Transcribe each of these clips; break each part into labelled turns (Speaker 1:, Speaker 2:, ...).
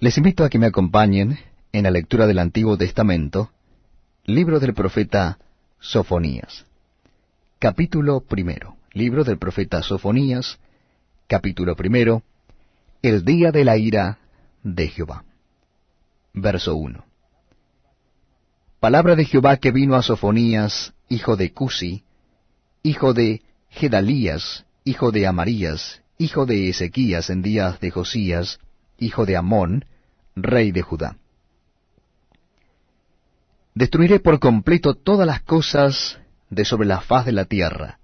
Speaker 1: Les invito a que me acompañen en la lectura del Antiguo Testamento, libro del profeta Sofonías. Capítulo primero. Libro del profeta Sofonías, capítulo primero. El día de la ira de Jehová. Verso 1. Palabra de Jehová que vino a Sofonías, hijo de Cusi, hijo de Gedalías, hijo de Amarías, hijo de Ezequías en días de Josías, hijo de Amón, rey de Judá. Destruiré por completo todas las cosas de sobre la faz de la tierra,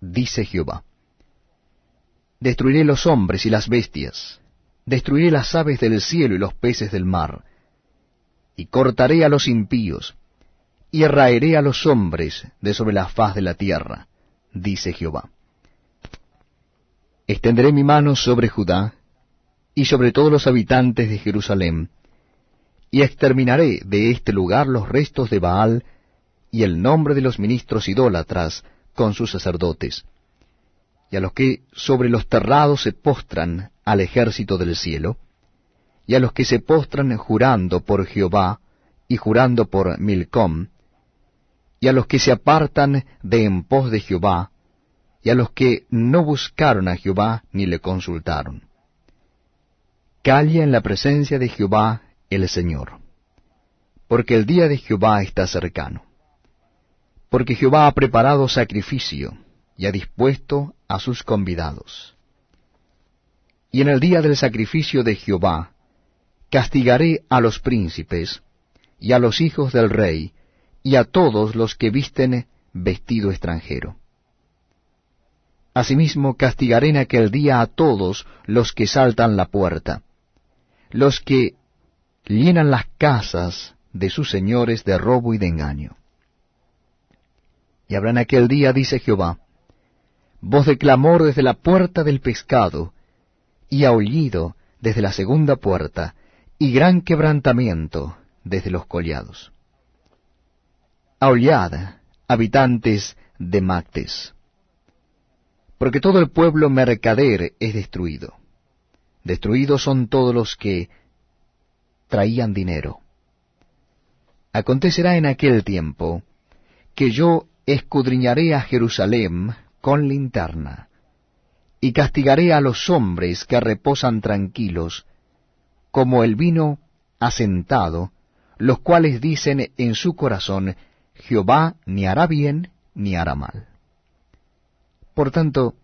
Speaker 1: dice Jehová. Destruiré los hombres y las bestias, destruiré las aves del cielo y los peces del mar, y cortaré a los impíos, y raeré a los hombres de sobre la faz de la tierra, dice Jehová. Extenderé mi mano sobre Judá, y sobre todos los habitantes de Jerusalén, y exterminaré de este lugar los restos de Baal y el nombre de los ministros idólatras con sus sacerdotes, y a los que sobre los terrados se postran al ejército del cielo, y a los que se postran jurando por Jehová y jurando por Milcom, y a los que se apartan de en pos de Jehová, y a los que no buscaron a Jehová ni le consultaron. Calla en la presencia de Jehová el Señor, porque el día de Jehová está cercano. Porque Jehová ha preparado sacrificio y ha dispuesto a sus convidados. Y en el día del sacrificio de Jehová castigaré a los príncipes y a los hijos del rey y a todos los que visten vestido extranjero. Asimismo castigaré en aquel día a todos los que saltan la puerta, los que llenan las casas de sus señores de robo y de engaño. Y habrá en aquel día, dice Jehová, voz de clamor desde la puerta del pescado, y aullido desde la segunda puerta, y gran quebrantamiento desde los collados. Aullad, habitantes de Mactes, porque todo el pueblo mercader es destruido Destruidos son todos los que traían dinero. Acontecerá en aquel tiempo que yo escudriñaré a Jerusalén con linterna, y castigaré a los hombres que reposan tranquilos, como el vino asentado, los cuales dicen en su corazón, Jehová ni hará bien ni hará mal. Por tanto,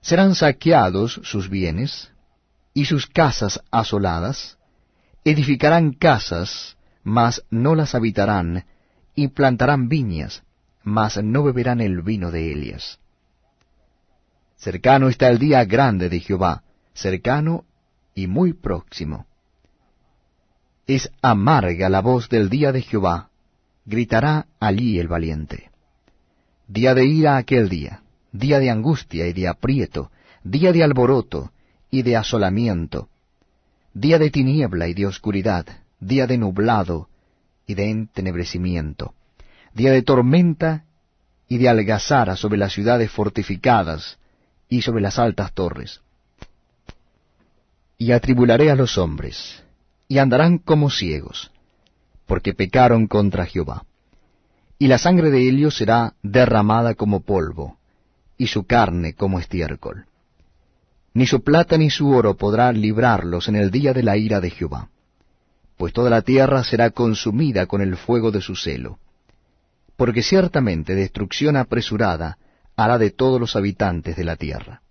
Speaker 1: serán saqueados sus bienes, y sus casas asoladas, edificarán casas, mas no las habitarán, y plantarán viñas, mas no beberán el vino de ellas. Cercano está el día grande de Jehová, cercano y muy próximo. Es amarga la voz del día de Jehová, gritará allí el valiente. Día de ira aquel día, día de angustia y de aprieto, día de alboroto, y de asolamiento, día de tiniebla y de oscuridad, día de nublado y de entenebrecimiento, día de tormenta y de algazara sobre las ciudades fortificadas y sobre las altas torres. Y atribularé a los hombres, y andarán como ciegos, porque pecaron contra Jehová. Y la sangre de ellos será derramada como polvo, y su carne como estiércol ni su plata ni su oro podrá librarlos en el día de la ira de Jehová, pues toda la tierra será consumida con el fuego de su celo, porque ciertamente destrucción apresurada hará de todos los habitantes de la tierra.